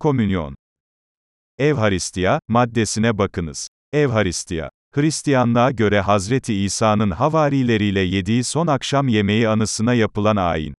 Komünyon. Evharistiya, maddesine bakınız. Evharistiya. Hristiyanlığa göre Hazreti İsa'nın havarileriyle yediği son akşam yemeği anısına yapılan ayin.